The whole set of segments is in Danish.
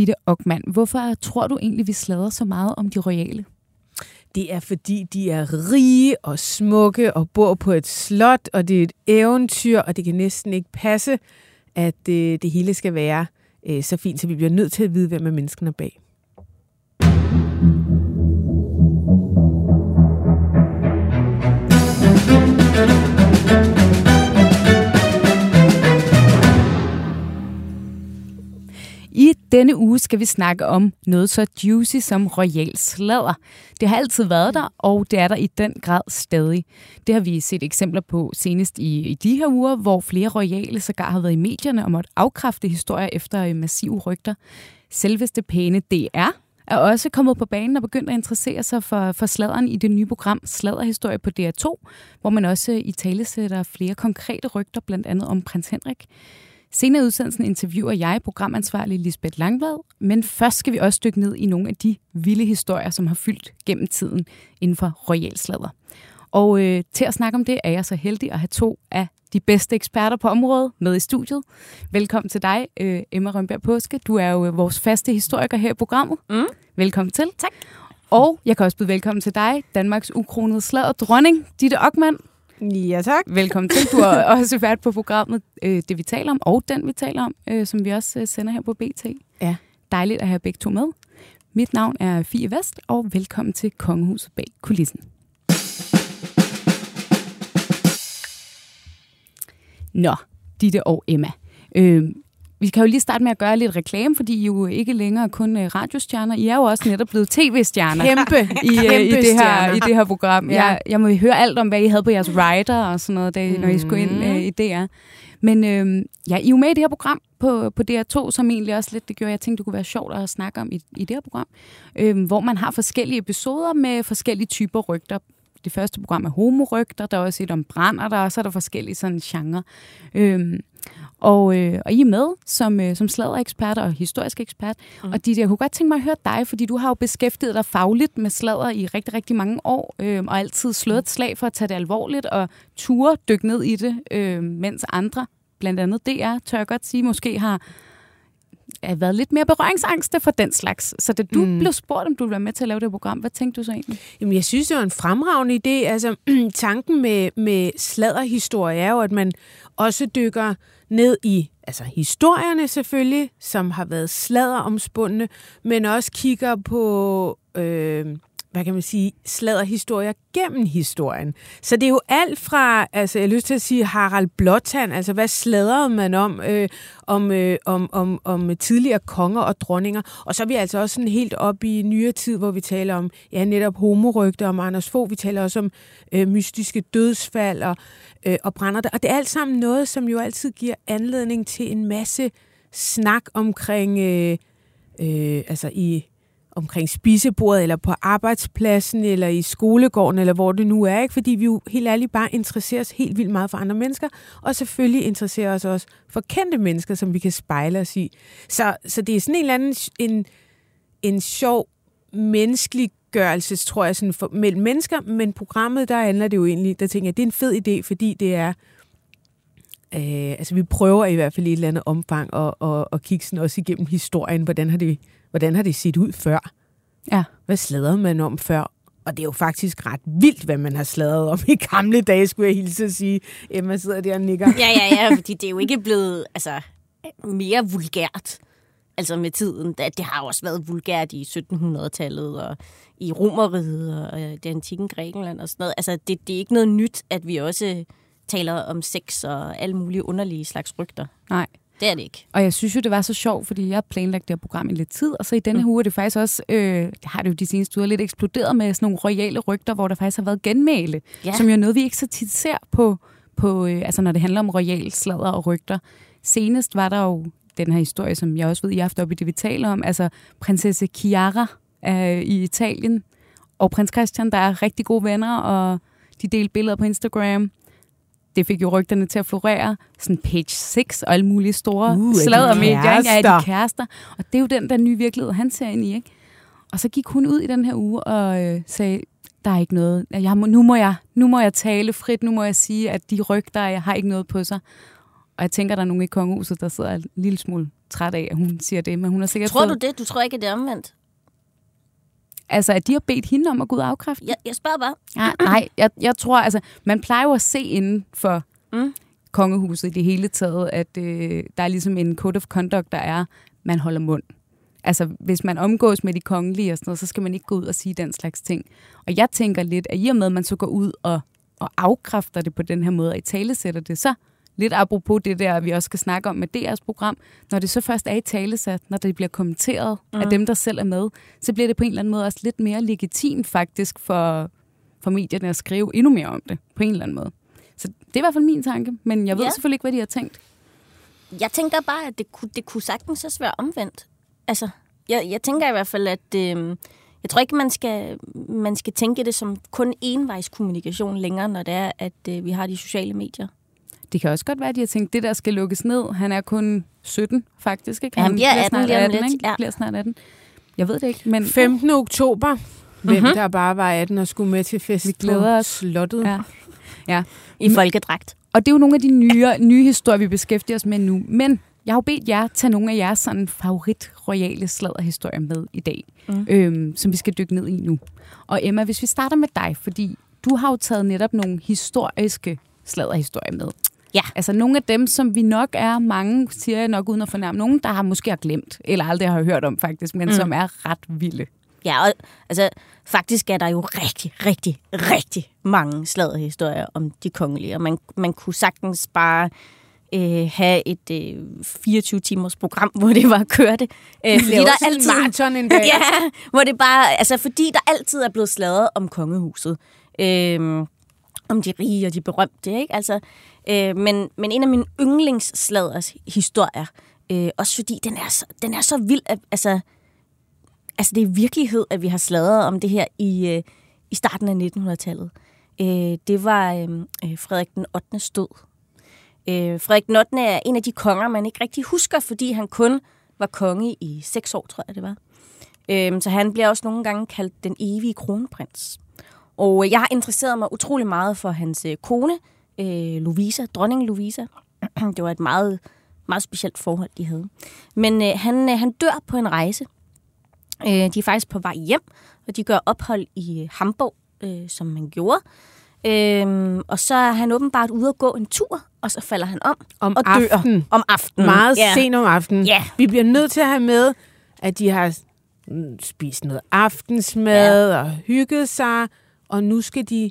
Ditte Ockmann, hvorfor tror du egentlig, vi slader så meget om de royale? Det er fordi, de er rige og smukke og bor på et slot, og det er et eventyr, og det kan næsten ikke passe, at det, det hele skal være øh, så fint, så vi bliver nødt til at vide, hvem er menneskene bag. I denne uge skal vi snakke om noget så juicy som royal sladder. Det har altid været der, og det er der i den grad stadig. Det har vi set eksempler på senest i, i de her uger, hvor flere royale sågar har været i medierne og måtte afkræfte historier efter øh, massive rygter. Selveste pæne DR er også kommet på banen og begyndt at interessere sig for, for sladderen i det nye program Sladderhistorie på DR2, hvor man også øh, i tale sætter flere konkrete rygter, blandt andet om prins Henrik. Senere i udsendelsen interviewer jeg programansvarlig Lisbeth Langblad, men først skal vi også dykke ned i nogle af de vilde historier, som har fyldt gennem tiden inden for royalsladder. Og øh, til at snakke om det er jeg så heldig at have to af de bedste eksperter på området med i studiet. Velkommen til dig, øh, Emma Rønberg Påske. Du er jo øh, vores faste historiker her i programmet. Mm. Velkommen til. Tak. Og jeg kan også byde velkommen til dig, Danmarks ukronede sladder dronning, Ditte Ockmann. Ja, tak. Velkommen til. Du har også været på programmet øh, Det, vi taler om, og Den, vi taler om, øh, som vi også øh, sender her på BT. Ja. Dejligt at have begge to med. Mit navn er Fie Vest, og velkommen til Kongehuset bag kulissen. Nå, Ditte og Emma. Øh, vi kan jo lige starte med at gøre lidt reklame, fordi I jo ikke længere kun er radiostjerner. I er jo også netop blevet tv-stjerner Kæmpe, i, øh, kæmpe i, det her, i det her program. Ja. Jeg, jeg må høre alt om, hvad I havde på jeres rider og sådan noget, da, når I skulle ind øh, i DR. Men øh, ja, I er jo med i det her program på, på DR2, som egentlig også lidt det gjorde, jeg tænkte, det kunne være sjovt at snakke om i, i det her program, øh, hvor man har forskellige episoder med forskellige typer rygter. Det første program er homorygter, der er også et om brænder, der og så er der forskellige sådan genre. Øh, og, øh, og I er med som, øh, som sladdereksperter og historisk ekspert. Mm. Og Ditte, jeg kunne godt tænke mig at høre dig, fordi du har jo beskæftiget dig fagligt med sladder i rigtig, rigtig mange år, øh, og altid slået et slag for at tage det alvorligt og ture dykke ned i det, øh, mens andre, blandt andet DR, tør jeg godt sige, måske har har været lidt mere berøringsangste for den slags. Så da du mm. blev spurgt, om du ville være med til at lave det program, hvad tænkte du så egentlig? Jamen, jeg synes, det var en fremragende idé. Altså, tanken med, med sladderhistorie er jo, at man også dykker ned i altså historierne selvfølgelig, som har været sladderomspundne, men også kigger på, øh, hvad kan man sige, sladderhistorier gennem historien. Så det er jo alt fra, altså jeg har lyst til at sige Harald Blåtand, altså hvad sladrede man om, øh, om, øh, om, om, om tidligere konger og dronninger, og så er vi altså også sådan helt op i nyere tid, hvor vi taler om, ja netop homorygter, om Anders Fogh, vi taler også om øh, mystiske dødsfald og, øh, og brænder der, og det er alt sammen noget, som jo altid giver anledning til en masse snak omkring, øh, øh, altså i omkring spisebordet, eller på arbejdspladsen, eller i skolegården, eller hvor det nu er, ikke? fordi vi jo helt ærligt bare interesserer os helt vildt meget for andre mennesker, og selvfølgelig interesserer os også for kendte mennesker, som vi kan spejle os i. Så, så det er sådan en eller anden en, en sjov menneskeliggørelse, tror jeg, sådan for, mellem mennesker, men programmet, der handler det jo egentlig, der tænker jeg, det er en fed idé, fordi det er, øh, altså vi prøver i hvert fald i et eller andet omfang at, at, at kigge sådan også igennem historien, hvordan har det hvordan har det set ud før? Ja. Hvad sladrede man om før? Og det er jo faktisk ret vildt, hvad man har sladret om i gamle dage, skulle jeg hilse at sige. Emma sidder der og nikker. Ja, ja, ja, fordi det er jo ikke blevet altså, mere vulgært altså med tiden. Det har også været vulgært i 1700-tallet og i Romeriet og det antikke Grækenland og sådan noget. Altså, det, det er ikke noget nyt, at vi også taler om sex og alle mulige underlige slags rygter. Nej. Det er det ikke. Og jeg synes jo, det var så sjovt, fordi jeg har planlagt det her program i lidt tid, og så i denne mm. uge er det faktisk også, øh, det har det jo de seneste uger, lidt eksploderet med sådan nogle royale rygter, hvor der faktisk har været genmale, ja. som jo er noget, vi ikke så tit ser på, på øh, altså når det handler om royal sladder og rygter. Senest var der jo den her historie, som jeg også ved, I har haft op i det, vi taler om, altså prinsesse Chiara øh, i Italien, og prins Christian, der er rigtig gode venner, og de delte billeder på Instagram det fik jo rygterne til at florere. Sådan page 6 og alle mulige store Uh, er de sladdermedier. ikke? Kærester? de kærester. Og det er jo den der nye virkelighed, han ser ind i. Ikke? Og så gik hun ud i den her uge og øh, sagde, der er ikke noget. Jeg må, nu, må jeg, nu må jeg tale frit. Nu må jeg sige, at de rygter, jeg har ikke noget på sig. Og jeg tænker, der er nogen i kongehuset, der sidder en lille smule træt af, at hun siger det, men hun har sikkert Tror du fået, det? Du tror ikke, at det er omvendt? Altså, at de har bedt hende om at gå ud og afkræfte? Jeg, jeg spørger bare. Ja, nej, jeg, jeg tror, altså, man plejer jo at se inden for Mm. kongehuset i det hele taget, at øh, der er ligesom en code of conduct, der er, man holder mund. Altså, hvis man omgås med de kongelige og sådan noget, så skal man ikke gå ud og sige den slags ting. Og jeg tænker lidt, at i og med, at man så går ud og, og afkræfter det på den her måde, og i tale sætter det, så lidt apropos det der, vi også skal snakke om med DR's program, når det så først er i talesat, når det bliver kommenteret mm. af dem, der selv er med, så bliver det på en eller anden måde også lidt mere legitimt faktisk for, for medierne at skrive endnu mere om det, på en eller anden måde. Så det er i hvert fald min tanke, men jeg ved Ja. selvfølgelig ikke, hvad de har tænkt. Jeg tænker bare, at det kunne, det kunne sagtens også være omvendt. Altså, jeg, jeg tænker i hvert fald, at øh, jeg tror ikke, man skal, man skal tænke det som kun envejskommunikation længere, når det er, at øh, vi har de sociale medier. Det kan også godt være, at de har tænkt, det der skal lukkes ned. Han er kun 17, faktisk. Ikke? Ja, han bliver 18 snart lige om 18, lidt, ikke? ja. bliver snart 18. Jeg ved det ikke, men 15. oktober. Hvem der bare var 18 og skulle med til fest Vi glæder os. slottet. Ja. ja. I folkedragt. Og det er jo nogle af de nye, nye historier, vi beskæftiger os med nu. Men jeg har jo bedt jer tage nogle af jeres sådan favorit royale sladderhistorier med i dag, mm. øhm, som vi skal dykke ned i nu. Og Emma, hvis vi starter med dig, fordi du har jo taget netop nogle historiske sladderhistorier med. Ja. Altså nogle af dem, som vi nok er mange, siger jeg nok uden at fornærme, nogen, der har måske har glemt, eller aldrig har hørt om faktisk, men mm. som er ret vilde. Ja, og altså, faktisk er der jo rigtig, rigtig, rigtig mange sladderhistorier om de kongelige, og man, man kunne sagtens bare øh, have et øh, 24-timers program, hvor det var køre det. Øh, fordi er der også en altid, maraton en dag. ja, hvor det bare, altså fordi der altid er blevet sladret om kongehuset. Øh, om de rige og de berømte, ikke? Altså, øh, men, men en af mine yndlingssladers historier, øh, også fordi den er så, den er så vild, at, altså, altså det er virkelighed, at vi har sladret om det her i, øh, i starten af 1900-tallet. Øh, det var øh, Frederik den 8. stod. Øh, Frederik den 8. Øh, er en af de konger, man ikke rigtig husker, fordi han kun var konge i seks år, tror jeg det var. Øh, så han bliver også nogle gange kaldt den evige kronprins. Og øh, jeg har interesseret mig utrolig meget for hans øh, kone, øh, Louisa, dronning Louisa. det var et meget, meget specielt forhold, de havde. Men øh, han, øh, han dør på en rejse. Øh, de er faktisk på vej hjem, og de gør ophold i øh, Hamburg, øh, som man gjorde. Øh, og så er han åbenbart ude at gå en tur, og så falder han om Om og dør aftenen. om aftenen. Meget ja. sent om aftenen. Ja. Vi bliver nødt til at have med, at de har mm, spist noget aftensmad ja. og hygget sig, og nu skal de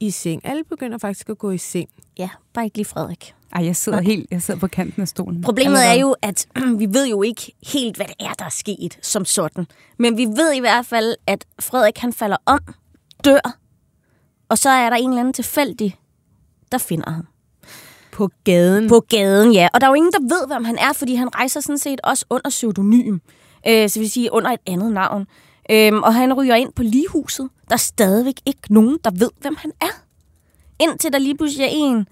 i seng. Alle begynder faktisk at gå i seng. Ja, bare ikke lige Frederik. Ej, jeg sidder helt jeg sidder på kanten af stolen. Problemet er jo, at vi ved jo ikke helt, hvad det er, der er sket som sådan. Men vi ved i hvert fald, at Frederik han falder om, dør, og så er der en eller anden tilfældig, der finder ham. På gaden. På gaden, ja. Og der er jo ingen, der ved, hvem han er, fordi han rejser sådan set også under pseudonym. Øh, så vil sige under et andet navn. Øhm, og han ryger ind på ligehuset. Der er stadigvæk ikke nogen, der ved, hvem han er. Indtil der lige pludselig er en,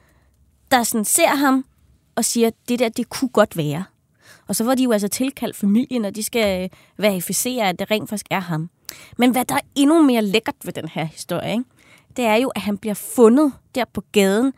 der sådan ser ham og siger, det der, det kunne godt være. Og så var de jo altså tilkaldt familien, og de skal øh, verificere, at det rent faktisk er ham. Men hvad der er endnu mere lækkert ved den her historie, ikke? det er jo, at han bliver fundet der på gaden,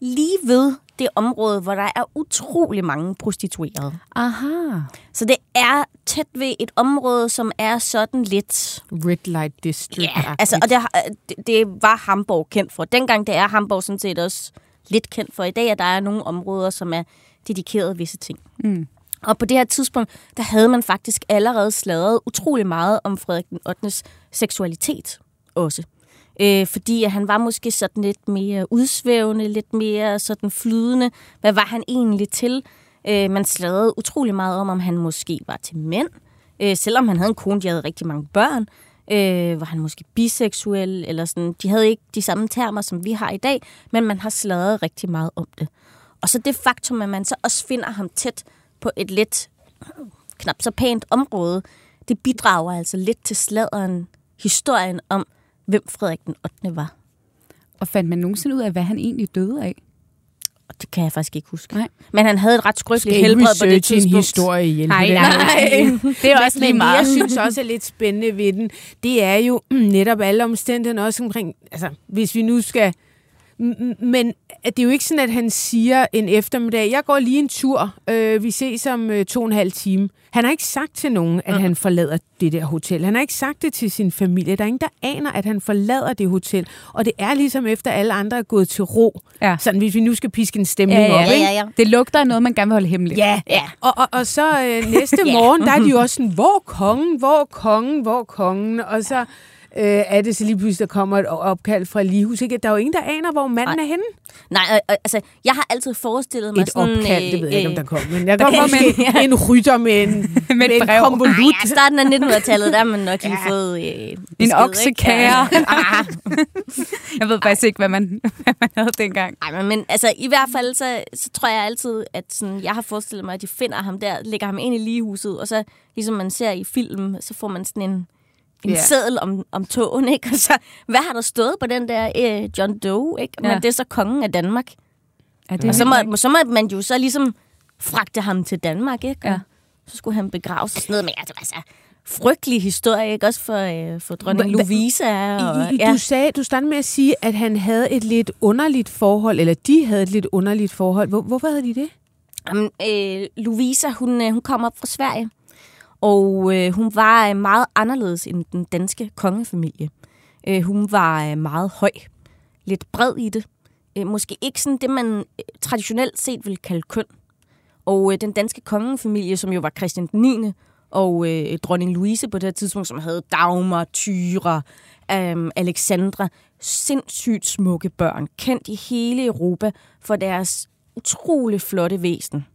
lige ved det område, hvor der er utrolig mange prostituerede. Aha. Så det er tæt ved et område, som er sådan lidt... Red Light District. Ja, altså, og det, det, var Hamburg kendt for. Dengang det er Hamburg sådan set også lidt kendt for. I dag at der er nogle områder, som er dedikeret visse ting. Mm. Og på det her tidspunkt, der havde man faktisk allerede sladret utrolig meget om Frederik den 8. seksualitet også. Øh, fordi at han var måske sådan lidt mere udsvævende, lidt mere sådan flydende. Hvad var han egentlig til? Øh, man sladrede utrolig meget om, om han måske var til mænd. Øh, selvom han havde en kone, de havde rigtig mange børn. Øh, var han måske biseksuel? Eller sådan. De havde ikke de samme termer, som vi har i dag, men man har sladret rigtig meget om det. Og så det faktum, at man så også finder ham tæt på et lidt knap så pænt område, det bidrager altså lidt til sladeren, historien om, hvem Frederik den 8. var. Og fandt man nogensinde ud af, hvad han egentlig døde af? Og det kan jeg faktisk ikke huske. Nej. Men han havde et ret skrøbeligt helbred på det en tidspunkt. historie ihjel. Nej, Det er nej. ikke- Det er også lige Men det, jeg meget. synes også er lidt spændende ved den, det er jo netop alle omstændighederne også omkring, altså hvis vi nu skal Men det er jo ikke sådan, at han siger en eftermiddag, jeg går lige en tur, øh, vi ses om øh, to og en halv time. Han har ikke sagt til nogen, at han forlader det der hotel. Han har ikke sagt det til sin familie. Der er ingen, der aner, at han forlader det hotel. Og det er ligesom efter alle andre er gået til ro. Ja. Sådan, hvis vi nu skal piske en stemning Ja, ja, op. Ikke? ja, ja. Det lugter af noget, man gerne vil holde hemmeligt. Ja, Ja. og, og, og så øh, næste morgen, der er de jo også sådan, hvor kongen, hvor kongen, hvor kongen, og så øh, er det så lige pludselig, der kommer et opkald fra Lihus. Ikke? Der er jo ingen, der aner, hvor manden er henne. Nej, øh, øh, altså, jeg har altid forestillet mig Et sådan... opkald, det ved jeg ikke, om øh, der kommer. Men der kommer kan- måske en rytter med en, med et en konvolut. Nej, ja, starten af 1900-tallet, der har man nok lige Ja. fået øh, En besked, oksekære. ikke? Ah, Jeg ved faktisk ikke, hvad man, hvad man havde dengang. Ej, men, men altså, i hvert fald, så, så tror jeg altid, at sådan, jeg har forestillet mig, at de finder ham der, lægger ham ind i ligehuset, og så, ligesom man ser i film, så får man sådan en, en Ja. yeah. seddel om, om togen, ikke? Og så, hvad har der stået på den der øh, John Doe, ikke? Men Ja. det er så kongen af Danmark. Ja, det Og så må, så må man jo så ligesom fragte ham til Danmark, ikke? Og Ja. så skulle han begraves og sådan noget. Men altså, altså frygtelig historie, ikke? Også for, øh, for dronning Louisa. Og, I, du, sagde, du startede med at sige, at han havde et lidt underligt forhold, eller de havde et lidt underligt forhold. Hvor, hvorfor havde de det? Jamen, øh, Louisa, hun, øh, hun kom op fra Sverige, og øh, hun var øh, meget anderledes end den danske kongefamilie. Øh, hun var øh, meget høj, lidt bred i det. Øh, måske ikke sådan det, man øh, traditionelt set vil kalde køn. Og øh, den danske kongefamilie, som jo var Christian 9. og øh, dronning Louise på det her tidspunkt, som havde Dagmar, Tyra, øh, Alexandra, sindssygt smukke børn, kendt i hele Europa for deres utrolig flotte væsen.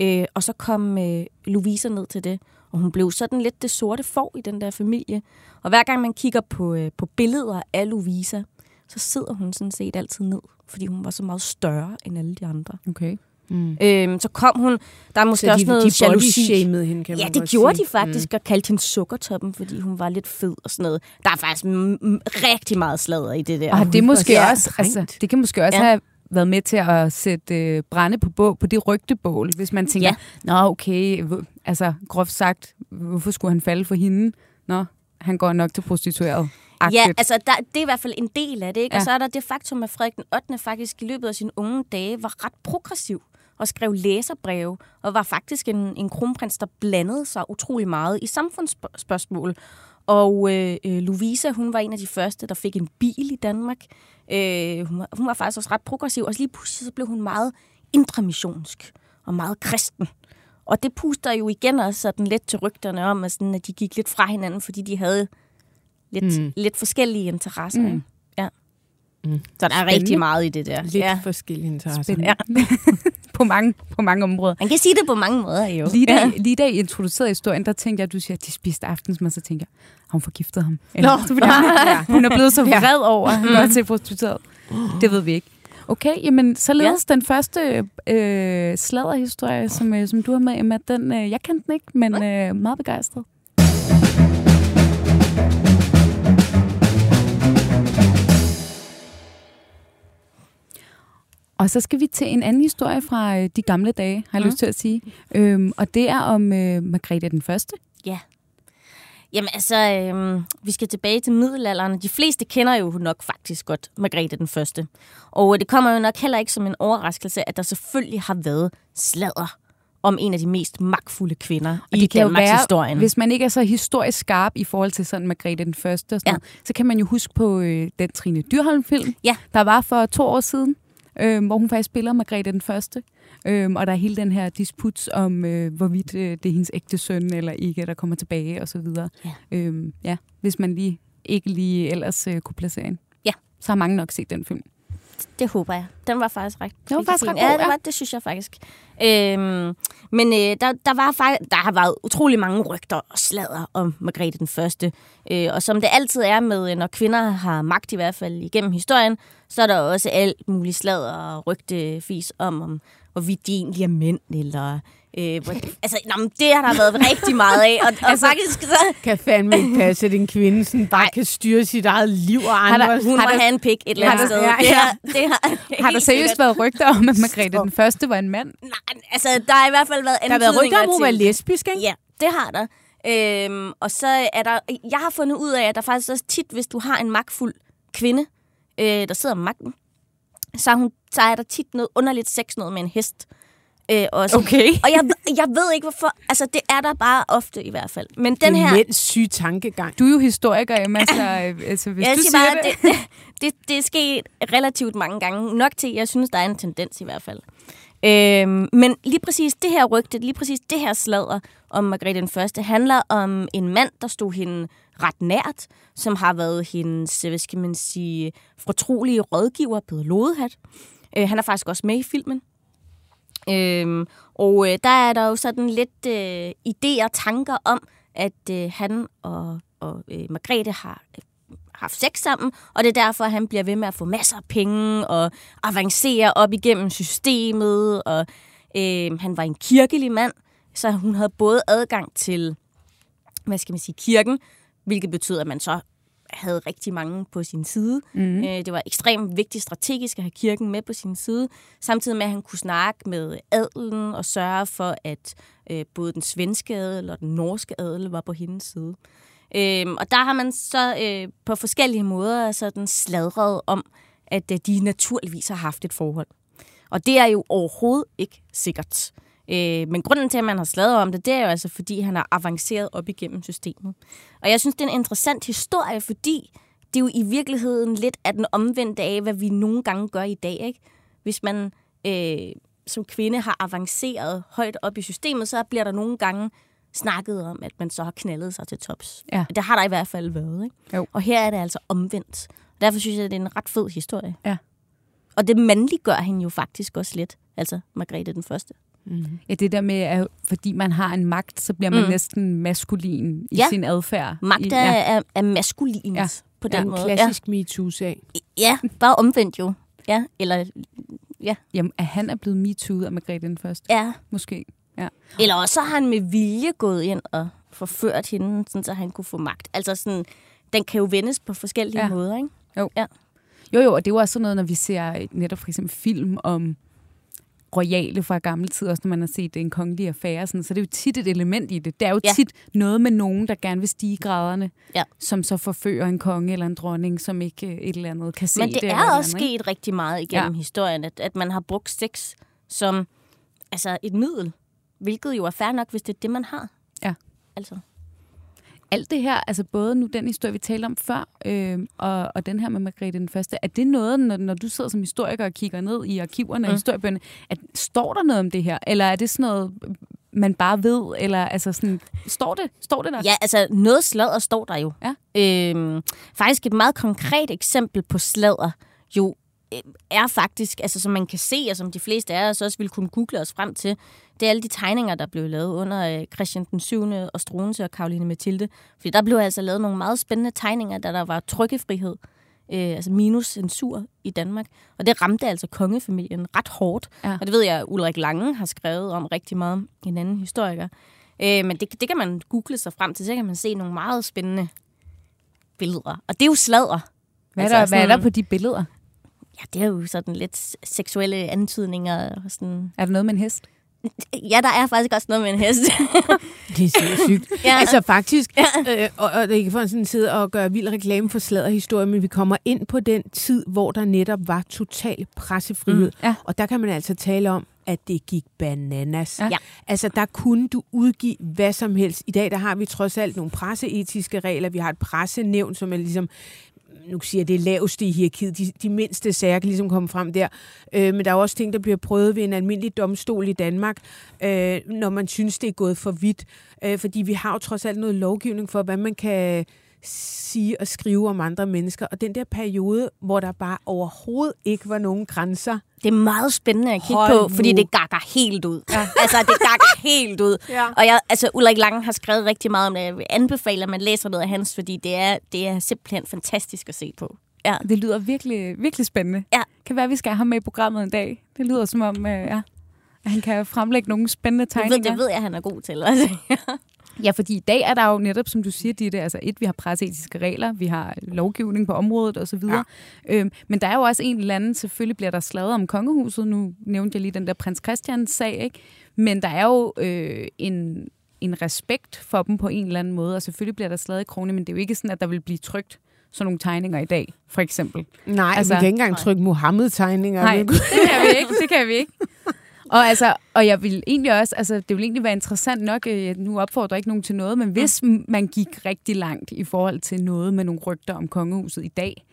Øh, og så kom øh, Louisa ned til det, og hun blev sådan lidt det sorte får i den der familie. Og hver gang man kigger på, øh, på billeder af Louisa, så sidder hun sådan set altid ned, fordi hun var så meget større end alle de andre. Okay. Mm. Øhm, så kom hun, der er måske Så også de, noget de jalousi. hende, kan Ja, det gjorde sige. de faktisk, mm. og kaldte hende sukkertoppen, fordi hun var lidt fed og sådan noget. Der er faktisk m- m- rigtig meget sladder i det der. Og det måske så også, altså, det kan måske også ja. have været med til at sætte øh, brænde på, bål, på det rygtebål, hvis man tænker, Ja. nå okay, altså groft sagt, hvorfor skulle han falde for hende? Nå, han går nok til prostitueret. Ja, altså der, det er i hvert fald en del af det. Ikke? Ja. Og så er der det faktum, at Frederik den 8. faktisk i løbet af sine unge dage var ret progressiv og skrev læserbreve, og var faktisk en, en kronprins, der blandede sig utrolig meget i samfundsspørgsmål. Og øh, øh, Louisa, hun var en af de første, der fik en bil i Danmark. Øh, hun, var, hun var faktisk også ret progressiv, og så lige pludselig så blev hun meget intramissionsk og meget kristen. Og det puster jo igen også sådan lidt til rygterne om, at, sådan, at de gik lidt fra hinanden, fordi de havde lidt, mm. lidt forskellige interesser. Mm. Mm. Ja. Mm. Så der er rigtig meget i det der. Lidt Ja. forskellige interesser. Spændende. på, mange, på mange områder. Man kan sige det på mange måder, jo. Lige da, Ja. lige da I introducerede historien, der tænkte jeg, at du siger, at de spiste aftensmad, så tænker jeg, har hun forgiftet ham? Eller, Nå, så fordi, ja. hun er blevet så Ja. vred over, at han går til prostitueret. Det ved vi ikke. Okay, jamen således ja. den første øh, sladderhistorie, som, øh, som du har med, Emma, den, øh, jeg kendte den ikke, men øh, meget begejstret. Og så skal vi til en anden historie fra øh, de gamle dage, har jeg Mm. lyst til at sige. Øhm, og det er om øh, Margrethe den Første. Ja. Jamen altså, øhm, vi skal tilbage til middelalderen. De fleste kender jo nok faktisk godt Margrethe den Første. Og det kommer jo nok heller ikke som en overraskelse, at der selvfølgelig har været sladder om en af de mest magtfulde kvinder Og i Danmarks være, historien. hvis man ikke er så historisk skarp i forhold til sådan Margrethe den Første, og sådan Ja. noget, så kan man jo huske på øh, den Trine Dyrholm-film, Ja. der var for to år siden, øh, hvor hun faktisk spiller Margrethe den Første. Øhm, og der er hele den her disput om, øh, hvorvidt øh, det er hendes ægte søn eller ikke, der kommer tilbage og så videre. Ja. Øhm, ja, hvis man lige ikke lige ellers øh, kunne placere en. Ja. Så har mange nok set den film. Det håber jeg. Den var faktisk ret Den var faktisk ret Ja, god, det, ja. var, det synes jeg faktisk. Øhm, men øh, der, der, var faktisk, der har været utrolig mange rygter og sladder om Margrethe den Første. Øh, og som det altid er med, øh, når kvinder har magt i hvert fald igennem historien, så er der også alt muligt sladder og rygtefis om, om hvorvidt de egentlig er mænd, eller... Øh, altså, nå, men det har der været rigtig meget af, og, og altså, faktisk så Kan fandme ikke passe, at en kvinde sådan bare kan styre sit eget liv og der- andres. hun må Har der- have en pik et eller andet sted. ja, Det, ja. har, det har, Har der seriøst sikkert- været rygter om, at Margrethe den Første var en mand? Nej, altså, der har i hvert fald været Der har været rygter om, antydninger hun var lesbisk, ikke? Ja, det har der. Øhm, og så er der... Jeg har fundet ud af, at der faktisk også tit, hvis du har en magtfuld kvinde, øh, der sidder med magten, så, er hun, så er der tit noget underligt sex noget med en hest. Øh, også. Okay. Og jeg, jeg ved ikke hvorfor. Altså, det er der bare ofte i hvert fald. Men den det er her... syge tankegang. Du er jo historiker, Emma, så altså, hvis jeg du siger siger bare, det... det, det, det er sket relativt mange gange. Nok til, jeg synes, der er en tendens i hvert fald. Øhm, men lige præcis det her rygte, lige præcis det her sladder om Margrethe den Første, handler om en mand, der stod hende ret nært, som har været hendes, hvad skal man sige, fortrolige rådgiver, Peter Lodehat. Øh, han er faktisk også med i filmen. Øhm, og øh, der er der jo sådan lidt øh, idéer og tanker om, at øh, han og, og øh, Margrethe har øh, haft sex sammen, og det er derfor, at han bliver ved med at få masser af penge og avancere op igennem systemet, og øh, han var en kirkelig mand, så hun havde både adgang til, hvad skal man sige, kirken, hvilket betyder, at man så havde rigtig mange på sin side. Mm. Øh, det var ekstremt vigtigt strategisk at have kirken med på sin side, samtidig med, at han kunne snakke med adelen og sørge for, at øh, både den svenske adel og den norske adel var på hendes side. Øh, og der har man så øh, på forskellige måder sådan sladret om, at øh, de naturligvis har haft et forhold. Og det er jo overhovedet ikke sikkert. Øh, men grunden til, at man har sladret om det, det er jo altså, fordi han har avanceret op igennem systemet. Og jeg synes, det er en interessant historie, fordi det er jo i virkeligheden lidt af den omvendte af, hvad vi nogle gange gør i dag. Ikke? Hvis man øh, som kvinde har avanceret højt op i systemet, så bliver der nogle gange snakket om, at man så har knaldet sig til tops. Ja. Det har der i hvert fald været. Ikke? Jo. Og her er det altså omvendt. Derfor synes jeg, det er en ret fed historie. Ja. Og det mandliggør hende jo faktisk også lidt. Altså Margrethe den Første. Mm. Ja, det der med, at fordi man har en magt, så bliver man Mm. næsten maskulin i Ja. sin adfærd. Magt er, er, er maskulint Ja. på Det er den en måde. klassisk MeToo-sag. Ja. ja, bare omvendt jo. Ja, eller, Jamen, at han er blevet MeToo af Margrethe den Første, ja. måske. Ja. eller også har han med vilje gået ind og forført hende, sådan, så han kunne få magt. Altså sådan, den kan jo vendes på forskellige Ja. måder, ikke? Jo, jo, og det er jo også sådan noget, når vi ser netop for eksempel film om royale fra gamle tider, også når man har set en kongelig affære, sådan, så det er jo tit et element i det. Det er jo Ja. tit noget med nogen, der gerne vil stige graderne, Ja. som så forfører en konge eller en dronning, som ikke øh, et eller andet kan se Men det, eller er også andet, sket rigtig meget igennem ja. historien, at, at man har brugt sex som altså et middel, hvilket jo er fair nok, hvis det er det, man har. Ja. Altså. Alt det her, altså både nu den historie, vi talte om før, øh, og, og den her med Margrethe den Første, er det noget, når, når du sidder som historiker og kigger ned i arkiverne og Mm. historiebøgerne, at står der noget om det her? Eller er det sådan noget, man bare ved? Eller altså sådan, står det? Står det der? Ja, altså noget sladder står der jo. Ja. Øhm, faktisk et meget konkret eksempel på sladder jo er faktisk, altså som man kan se, og som de fleste af os også vil kunne google os frem til, det er alle de tegninger, der blev lavet under øh, Christian den 7. og Struense og Karoline Mathilde. Fordi der blev altså lavet nogle meget spændende tegninger, da der var trykkefrihed, øh, altså minus censur i Danmark. Og det ramte altså kongefamilien ret hårdt. Ja. Og det ved jeg, Ulrik Lange har skrevet om rigtig meget, en anden historiker. Øh, men det, det kan man google sig frem til, så kan man se nogle meget spændende billeder. Og det er jo sladder. Hvad, er Altså der, hvad er der sådan- på de billeder? Ja, det er jo sådan lidt seksuelle antydninger. Og sådan. Er der noget med en hest? Ja, der er faktisk også noget med en hest. Det er så sygt. Ja. ja. Altså faktisk, øh, og, og det er ikke for sådan sidde og gøre vild reklame for sladderhistorie, men vi kommer ind på den tid, hvor der netop var total pressefrihed. Mm, ja. Og der kan man altså tale om, at det gik bananas. Ja. Ja. Altså, der kunne du udgive hvad som helst. I dag, der har vi trods alt nogle presseetiske regler. Vi har et pressenævn, som er ligesom nu siger jeg, det er laveste i hierarkiet. De, de mindste sager kan ligesom komme frem der. Øh, men der er også ting, der bliver prøvet ved en almindelig domstol i Danmark, øh, når man synes, det er gået for vidt. Øh, fordi vi har jo trods alt noget lovgivning for, hvad man kan sige og skrive om andre mennesker. Og den der periode, hvor der bare overhovedet ikke var nogen grænser. Det er meget spændende at kigge Hold på, fordi nu. det gakker helt ud. Ja. Altså, det gakker helt ud. Ja. Og jeg, altså, Ulrik Lange har skrevet rigtig meget om det. Jeg vil anbefale, at man læser noget af hans, fordi det er, det er simpelthen fantastisk at se på. Ja. Det lyder virkelig, virkelig spændende. Ja. Kan være, at vi skal have ham med i programmet en dag. Det lyder som om, øh, ja, han kan fremlægge nogle spændende Det ved, tegninger. det ved jeg, han er god til. Altså. Ja, fordi i dag er der jo netop, som du siger, Ditte, altså et, vi har presseetiske regler, vi har lovgivning på området osv. Ja. Øhm, men der er jo også en eller anden, selvfølgelig bliver der slaget om kongehuset, nu nævnte jeg lige den der prins Christians sag, ikke? Men der er jo øh, en, en respekt for dem på en eller anden måde, og selvfølgelig bliver der slaget i krone, men det er jo ikke sådan, at der vil blive trygt sådan nogle tegninger i dag, for eksempel. Nej, altså, Altså- vi kan ikke engang trykke Mohammed-tegninger. Nej, det kan vi ikke. Det kan vi ikke. Og, altså, og jeg vil egentlig også, altså det vil egentlig være interessant nok, øh, nu opfordrer ikke nogen til noget, men hvis m- man gik rigtig langt i forhold til noget med nogle rygter om kongehuset i dag,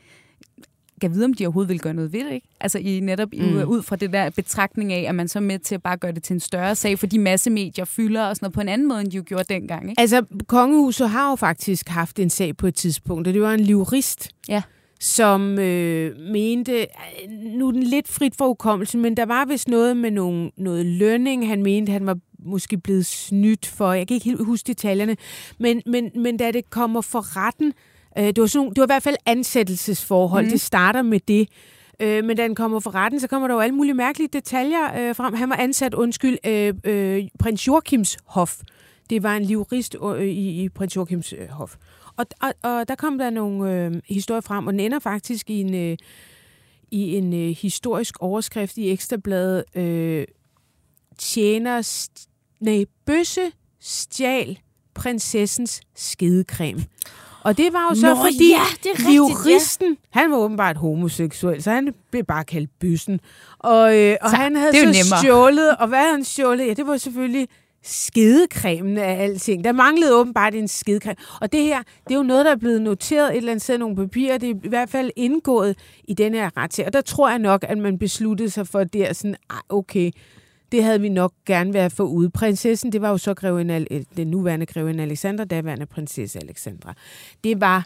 kan jeg vide, om de overhovedet vil gøre noget ved det, ikke? Altså i, netop mm. Mm. ud fra det der betragtning af, at man så er med til at bare gøre det til en større sag, fordi massemedier fylder og sådan noget på en anden måde, end de jo gjorde dengang, ikke? Altså, kongehuset har jo faktisk haft en sag på et tidspunkt, og det var en livrist, Ja. Som øh, mente, øh, nu er den lidt frit for hukommelsen, men der var vist noget med nogle, noget lønning, han mente, han var måske blevet snydt for, jeg kan ikke helt huske detaljerne, men, men, men da det kommer for retten, øh, det, var sådan, det var i hvert fald ansættelsesforhold, mm. det starter med det, Øh, men da den kommer for retten, så kommer der jo alle mulige mærkelige detaljer øh, frem. Han var ansat, undskyld, øh, øh, prins Joachims hof. Det var en livrist øh, i, i prins Joachims øh, hof. Og, og, og der kom der nogle øh, historier frem, og den ender faktisk i en, øh, i en øh, historisk overskrift i Ekstrabladet. Øh, tjener, st- nej, bøsse stjal prinsessens skedecreme. Og det var jo så, Nå, fordi ja, det er rigtigt, ja. han var åbenbart homoseksuel, så han blev bare kaldt bøssen. Og, øh, og Så han havde så nemmere. stjålet, og hvad han stjålet? Ja, det var selvfølgelig skedecremen af alting. Der manglede åbenbart en skedecreme. Og det her, det er jo noget, der er blevet noteret et eller andet sted nogle papirer. Det er i hvert fald indgået i den her retssag. Og der tror jeg nok, at man besluttede sig for, at det er sådan, "Ej, okay, det havde vi nok gerne været for ude. Prinsessen, det var jo så grevinde, den nuværende grevinde Alexandra, daværende prinsesse Alexandra. Det var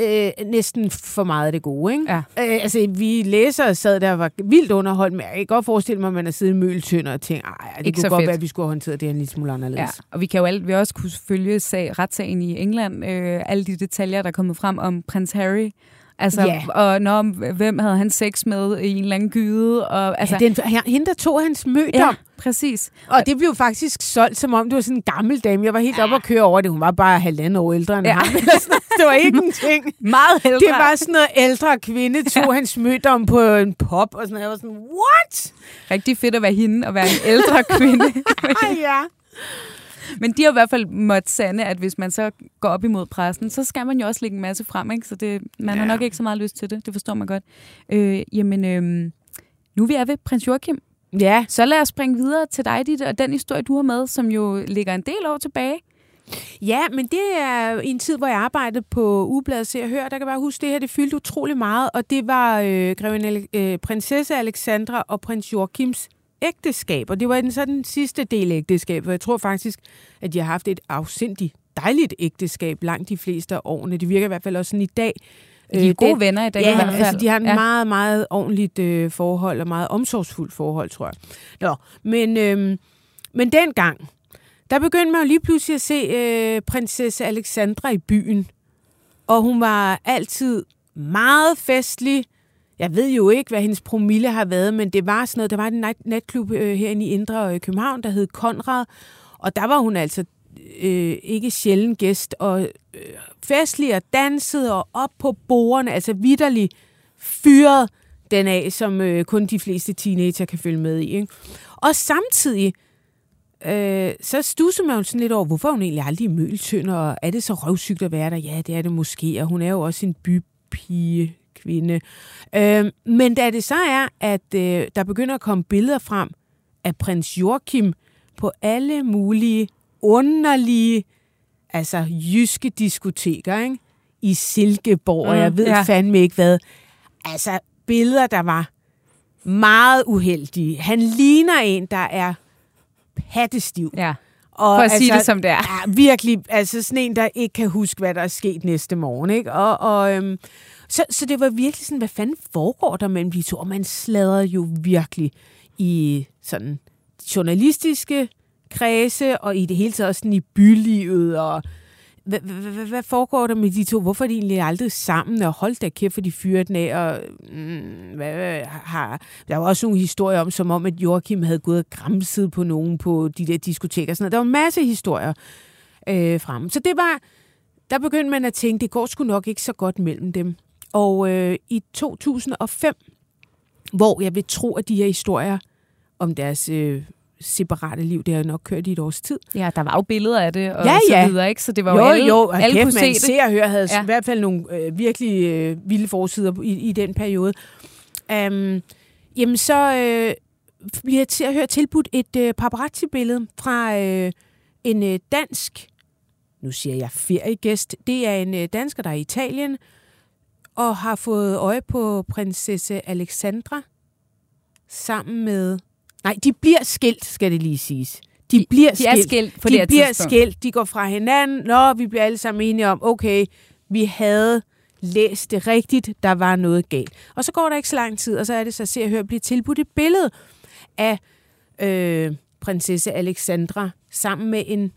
øh, næsten for meget af det gode, ikke? Ja. Øh, altså, vi læsere sad der og var vildt underholdt, men jeg kan godt forestille mig, at man har siddet i møltønder og tænkt, ej, det Ikke kunne godt fedt. være, at vi skulle have håndteret det her en lille smule anderledes. Ja, og vi kan jo alt, vi også kunne følge sag, retssagen i England, øh, alle de detaljer, der er kommet frem om prins Harry. Altså, Ja. og når, hvem havde han sex med i en eller anden gyde? Og, altså, ja, den, hende, der tog hans mødom, ja, præcis. og det blev faktisk solgt, som om det var sådan en gammel dame. Jeg var helt ja. oppe og køre over det. Hun var bare halvanden år ældre end ja. ham. Det var ikke en ting. Meget ældre. Det var sådan noget ældre kvinde, tog hans mødom på en pop, og sådan noget. Jeg var sådan, what? rigtig fedt at være hende og være en ældre kvinde. Ja. Men de har i hvert fald måttet sande, at hvis man så går op imod pressen, så skal man jo også lægge en masse frem, ikke? Så det, man ja. har Ja. nok ikke så meget lyst til det. Det forstår man godt. Øh, jamen, øh, nu er vi er ved prins Joachim. Ja, Så lad os springe videre til dig, Ditte, og den historie, du har med, som jo ligger en del år tilbage. Ja, men det er i en tid, hvor jeg arbejdede på Ugebladet Se og Hør. Der kan bare huske, det her det fyldte utrolig meget, og det var øh, grevinde, øh, prinsesse Alexandra og prins Joachims ægteskab. Og det var den, så den sidste del af ægteskabet, og jeg tror faktisk, at de har haft et afsindigt dejligt ægteskab langt de fleste af årene. Det virker i hvert fald også sådan i dag. De er Øh, gode den- venner i dag ja, i hvert fald. altså de har ja. ja. meget, meget ordentligt øh, forhold, og meget omsorgsfuldt forhold, tror jeg. Nå, men, øh, men dengang, der begyndte man jo lige pludselig at se øh, prinsesse Alexandra i byen. Og hun var altid meget festlig. Jeg ved jo ikke, hvad hendes promille har været, men det var sådan noget. Der var en nat- natklub øh, herinde i Indre øh, København, der hed Konrad. Og der var hun altså øh, ikke sjælden gæst, og øh, festlig og dansede og op på bordene, altså vidderlig fyret den af, som øh, kun de fleste teenager kan følge med i. Ikke? Og samtidig, øh, så stusser man jo sådan lidt over, hvorfor hun egentlig aldrig i Møltønder, og er det så røvsygt at være der? Ja, det er det måske, og hun er jo også en bypige kvinde. Øh, men da det så er, at øh, der begynder at komme billeder frem af prins Joachim på alle mulige underlige, altså jyske diskoteker, ikke? I Silkeborg, mm, og jeg ved ja. fandme ikke hvad. Altså billeder, der var meget uheldige. Han ligner en, der er pattestiv. Ja, Og for at sige det som det er. Ja, virkelig. Altså sådan en, der ikke kan huske, hvad der er sket næste morgen. Ikke? Og, og, øhm, så, så det var virkelig sådan, hvad fanden foregår der mellem de to? Og man sladrede jo virkelig i sådan journalistiske kredse, og i det hele taget også sådan i bylivet, og hvad, hvad, hvad, foregår der med de to? Hvorfor er de egentlig aldrig sammen? Og hold da kæft, for de fyrer den af. Og, mm, hvad, hvad, har, der var også nogle historier om, som om, at Joachim havde gået og græmset på nogen på de der diskoteker. Sådan noget. Der var en masse historier øh, frem. Så det var, der begyndte man at tænke, det går sgu nok ikke så godt mellem dem. Og øh, i 2005, hvor jeg vil tro, at de her historier om deres øh, separate liv. Det har nok kørt i et års tid. Ja, der var jo billeder af det og Ja, så ja. videre, ikke? Så det var Jo, jo, alle, jo, og alle kæft, kunne man se det. ser og hører havde Ja. i hvert fald nogle øh, virkelig øh, vilde forsider i, i den periode. Um, jamen så øh, bliver til at høre tilbudt et øh, paparazzi-billede fra øh, en øh, dansk, nu siger jeg feriegæst, det er en øh, dansker, der er i Italien, og har fået øje på prinsesse Alexandra sammen med... Nej, de bliver skilt, skal det lige siges. De, bliver De er skilt på det de her bliver tidspunkt. skilt, de går fra hinanden. Nå, vi bliver alle sammen enige om, okay, vi havde læst det rigtigt, der var noget galt. Og så går der ikke så lang tid, og så er det så, at se og høre blive tilbudt et billede af øh, prinsesse Alexandra sammen med en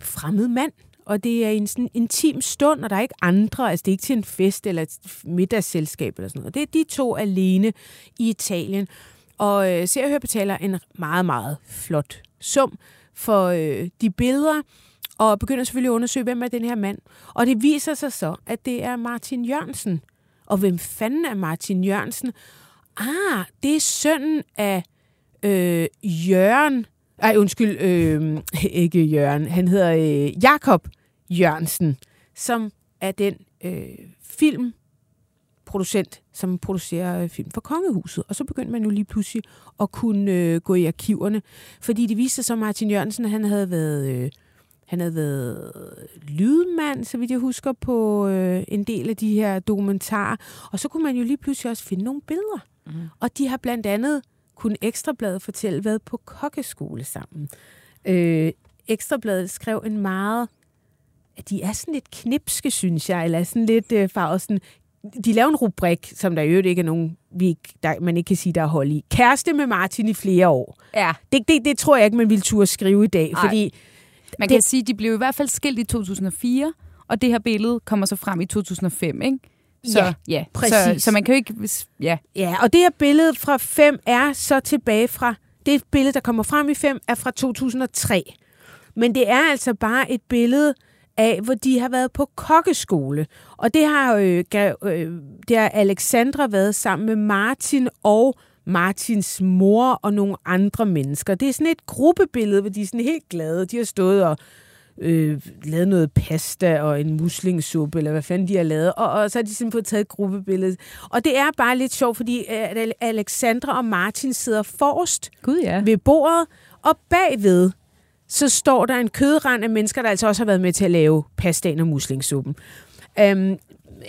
fremmed mand. Og det er en sådan intim stund, og der er ikke andre. Altså, det er ikke til en fest eller et middagsselskab eller sådan noget. Det er de to alene i Italien. Og øh, Se og Hør betaler en meget, meget flot sum for øh, de billeder, og begynder selvfølgelig at undersøge, hvem er den her mand. Og det viser sig så, at det er Martin Jørgensen. Og hvem fanden er Martin Jørgensen? Ah, det er sønnen af øh, Jørgen. Ej, undskyld, øh, ikke Jørgen. Han hedder øh, Jakob Jørgensen, som er den øh, filmproducent, som producerer øh, film for Kongehuset. Og så begyndte man jo lige pludselig at kunne øh, gå i arkiverne. Fordi det viste sig så, at Martin Jørgensen, han havde været... Øh, han havde været lydmand, så vidt jeg husker, på øh, en del af de her dokumentarer. Og så kunne man jo lige pludselig også finde nogle billeder. Mm. Og de har blandt andet kun Ekstrabladet fortælle været på kokkeskole sammen. Øh, Ekstrabladet skrev en meget... De er sådan lidt knipske, synes jeg, eller sådan lidt øh, farvet sådan... De laver en rubrik, som der i øvrigt ikke er nogen, vi ikke, der, man ikke kan sige, der er hold i. Kæreste med Martin i flere år. Ja, Det, det, det tror jeg ikke, man ville turde skrive i dag, Ej. fordi man Det- kan sige, at de blev i hvert fald skilt i 2004, og det her billede kommer så frem i 2005, ikke? Så, Ja, ja Så, præcis. så man kan jo ikke... Ja, Ja, og det her billede fra 5 er så tilbage fra... Det billede, der kommer frem i 5, er fra 2003. Men det er altså bare et billede af, hvor de har været på kokkeskole. Og det har, øh, gav- øh, det har Alexandra været sammen med Martin og Martins mor og nogle andre mennesker. Det er sådan et gruppebillede, hvor de er sådan helt glade. De har stået og øh, lavet noget pasta og en muslingsuppe, eller hvad fanden de har lavet, og, og så har de simpelthen fået taget et gruppebillede. Og det er bare lidt sjovt, fordi øh, at Alexandra og Martin sidder forrest gud ja. ved bordet, og bagved, så står der en kødrand af mennesker, der altså også har været med til at lave pastaen og muslingsuppen. Øhm,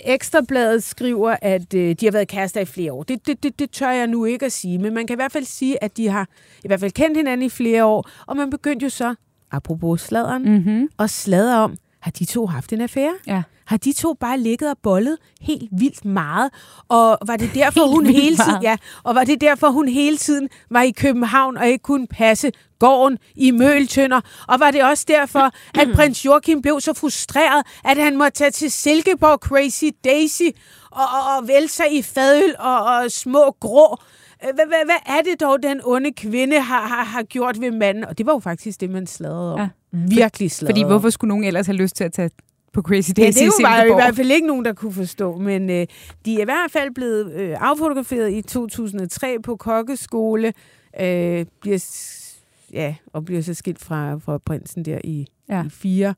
Ekstrabladet skriver, at øh, de har været kærester i flere år. Det, det, det, det tør jeg nu ikke at sige, men man kan i hvert fald sige, at de har i hvert fald kendt hinanden i flere år, og man begyndte jo så, apropos sladeren, Mm-hmm. og sladre om, har de to haft en affære? Ja. Har de to bare ligget og bollet helt vildt meget? Og var det derfor, Helt hun hele tiden, meget. ja, og var det derfor, hun hele tiden var i København og ikke kunne passe gården i Møltønder? Og var det også derfor, at prins Joachim blev så frustreret, at han måtte tage til Silkeborg Crazy Daisy og, og, og vælge sig i fadøl og, og små grå? Øh, Hvad, hvad, hvad er det dog, den onde kvinde har, har, har gjort ved manden? Og det var jo faktisk det, man sladrede om. Ja. Ja. Virkelig sladrede Fordi hvorfor skulle nogen ellers have lyst til at tage på Crazy Ja, Days det var i hvert fald ikke nogen, der kunne forstå, men øh, de er i hvert fald blevet øh, affotograferet i 2003 på kokkeskole, øh, bliver, ja, og bliver så skilt fra, fra prinsen der i, Ja. ja. i fire.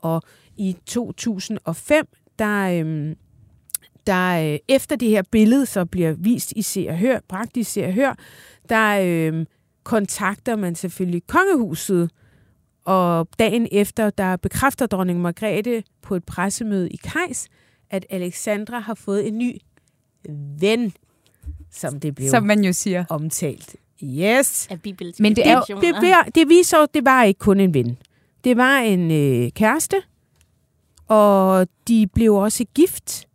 Og i 2005, der, øh, der øh, efter det her billede så bliver vist i Se og Hør, bragt i Se og Hør, der øh, kontakter man selvfølgelig kongehuset, og dagen efter, der bekræfter dronning Margrethe på et pressemøde i Kejs, at Alexandra har fået en ny ven, som det blev Som man jo siger. omtalt. Yes. Af Men det er jo- Det, bliver, det viser jo, at det var ikke kun en ven. Det var en øh, kæreste, og de blev også gift.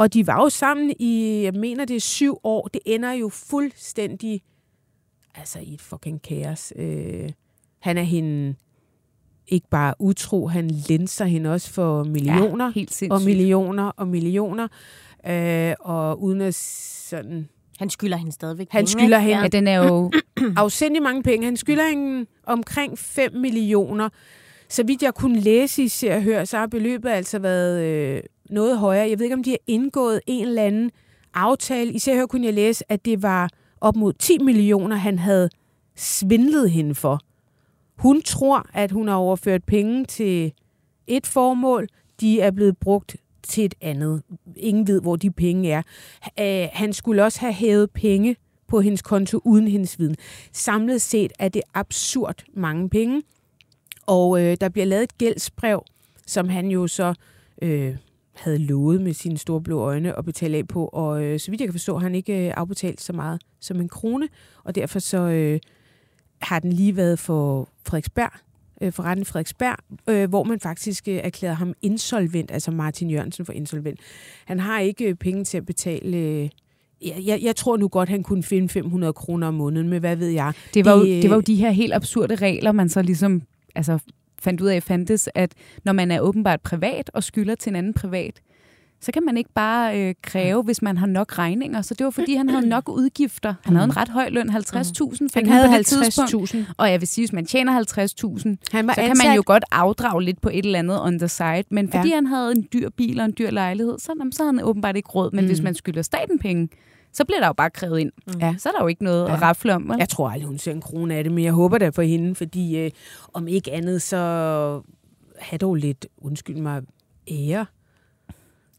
Og de var jo sammen i, jeg mener det er syv år. Det ender jo fuldstændig, altså i et fucking kaos. Øh, han er hende ikke bare utro, han linser hende også for millioner Ja, helt sindssygt. og millioner og millioner. Øh, og uden at sådan Han skylder hende stadigvæk Han penge, skylder hende- Ja, den er jo... afsindig mange penge. Han skylder hende omkring 5 millioner. Så vidt jeg kunne læse i Se og Hør, så har beløbet altså været øh, noget højere. Jeg ved ikke, om de har indgået en eller anden aftale. I her kunne jeg læse, at det var op mod 10 millioner, han havde svindlet hende for. Hun tror, at hun har overført penge til et formål, de er blevet brugt til et andet. Ingen ved, hvor de penge er. Øh, han skulle også have hævet penge på hendes konto uden hendes viden. Samlet set er det absurd mange penge. Og øh, der bliver lavet et gældsbrev, som han jo så øh, havde lovet med sine store blå øjne at betale af på. Og øh, så vidt jeg kan forstå, har han ikke øh, afbetalt så meget som en krone. Og derfor så øh, har den lige været for Frederiksberg, øh, for retten Frederiksberg, øh, hvor man faktisk øh, erklærede ham insolvent, altså Martin Jørgensen for insolvent. Han har ikke øh, penge til at betale... Øh, jeg, jeg, jeg tror nu godt, han kunne finde 500 kroner om måneden, men hvad ved jeg? Det var, jo, det var jo de her helt absurde regler, man så ligesom altså, fandt ud af fandtes, at når man er åbenbart privat og skylder til en anden privat, så kan man ikke bare øh, kræve, hvis man har nok regninger. Så det var, fordi han havde nok udgifter. Han havde en ret høj løn, 50.000 fik Han havde på det 50.000. tidspunkt. Og jeg vil sige, hvis man tjener 50.000, Han så var kan ansat, man jo godt afdrage lidt på et eller andet on the side. Men fordi ja. han havde en dyr bil og en dyr lejlighed, så, jamen, så havde han åbenbart ikke råd. Men mm. hvis man skylder staten penge, så bliver der jo bare krævet ind. Ja. Så er der jo ikke noget Ja. ja. at rafle om. vel? Jeg tror aldrig, hun ser en krone af det, men jeg håber da for hende, fordi øh, om ikke andet, så have dog lidt, undskyld mig, ære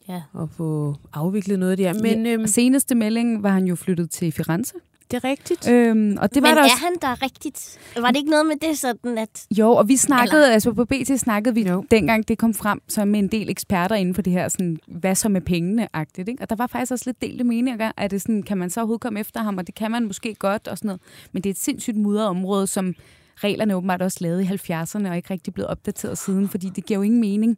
Ja. at få afviklet noget der. Men øhm, Og seneste melding var han jo flyttet til Firenze. Det er rigtigt. Øhm, og det var Men der er også... han der rigtigt? Var det ikke noget med det sådan, at... Jo, og vi snakkede, Eller... altså på BT snakkede vi, Jo. dengang det kom frem, så med en del eksperter inden for det her, sådan, hvad så med pengene-agtigt. Ikke? Og der var faktisk også lidt delte meninger, at det sådan, kan man så overhovedet komme efter ham, og det kan man måske godt og sådan noget. Men det er et sindssygt mudret område, som reglerne åbenbart også lavede i 70'erne, og ikke rigtig blevet opdateret siden, fordi det giver jo ingen mening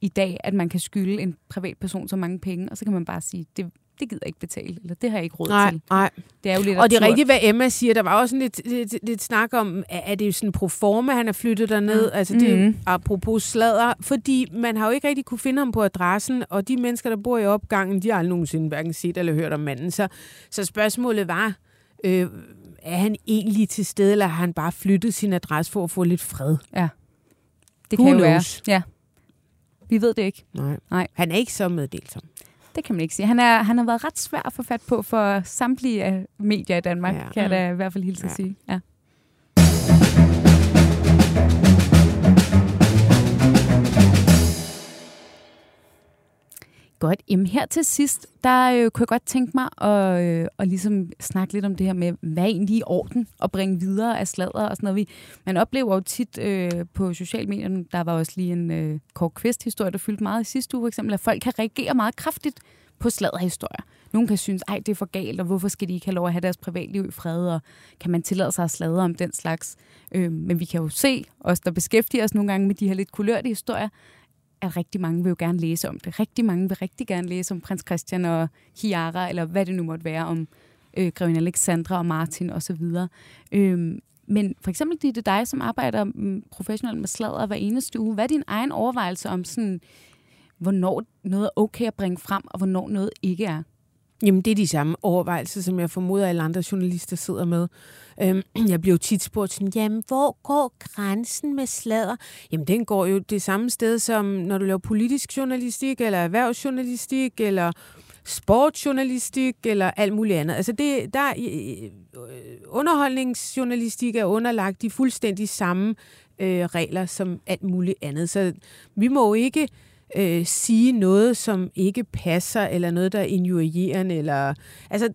i dag, at man kan skylde en privatperson så mange penge, og så kan man bare sige, det, det gider jeg ikke betale, eller det har jeg ikke råd Nej, til. nej. Det er jo lidt Og det er absurd. rigtigt, hvad Emma siger. Der var også sådan lidt, lidt, lidt snak om, er er det sådan pro forma, han er flyttet derned? Mm. Altså det Mhm. apropos sladder. Fordi man har jo ikke rigtig kunne finde ham på adressen, og de mennesker, der bor i opgangen, de har aldrig nogensinde hverken set eller hørt om manden. Så, så spørgsmålet var, øh, er han egentlig til stede, eller har han bare flyttet sin adresse for at få lidt fred? Det Who kan jo være. knows? Ja. Vi ved det ikke. Nej. Nej. Han er ikke så meddelsom. Det kan man ikke sige. Han, er, han har været ret svær at få fat på for samtlige af medier i Danmark, ja. kan jeg da i hvert fald hilse Ja. at sige. Ja. Godt. Jamen her til sidst, der øh, kunne jeg godt tænke mig at, øh, at ligesom snakke lidt om det her med, hvad er egentlig i orden at bringe videre af sladder og sådan noget. Vi, man oplever jo tit øh, på sociale medier, der var også lige en øh, kort Kvist-historie, der fyldte meget i sidste uge for eksempel, at folk kan reagere meget kraftigt på sladderhistorier. Nogle kan synes, ej, det er for galt, og hvorfor skal de ikke have lov at have deres privatliv i fred, og kan man tillade sig at sladre om den slags. Øh, men vi kan jo se, os der beskæftiger os nogle gange med de her lidt kulørte historier, at rigtig mange vil jo gerne læse om det. Rigtig mange vil rigtig gerne læse om prins Christian og Chiara, eller hvad det nu måtte være, om øh, grevinde Alexandra og Martin osv. Øh, men for eksempel, det er dig, som arbejder mm, professionelt med sladder hver eneste uge. Hvad er din egen overvejelse om, sådan, hvornår noget er okay at bringe frem, og hvornår noget ikke er? Jamen, det er de samme overvejelser, som jeg formoder, alle andre journalister sidder med. Øhm, jeg bliver jo tit spurgt sådan, jamen, hvor går grænsen med sladder? Jamen, den går jo det samme sted, som når du laver politisk journalistik, eller erhvervsjournalistik, eller sportsjournalistik, eller alt muligt andet. Altså, det, der, øh, underholdningsjournalistik er underlagt de fuldstændig samme øh, regler som alt muligt andet. Så vi må jo ikke øh, sige noget, som ikke passer, eller noget, der er injurierende, eller... Altså,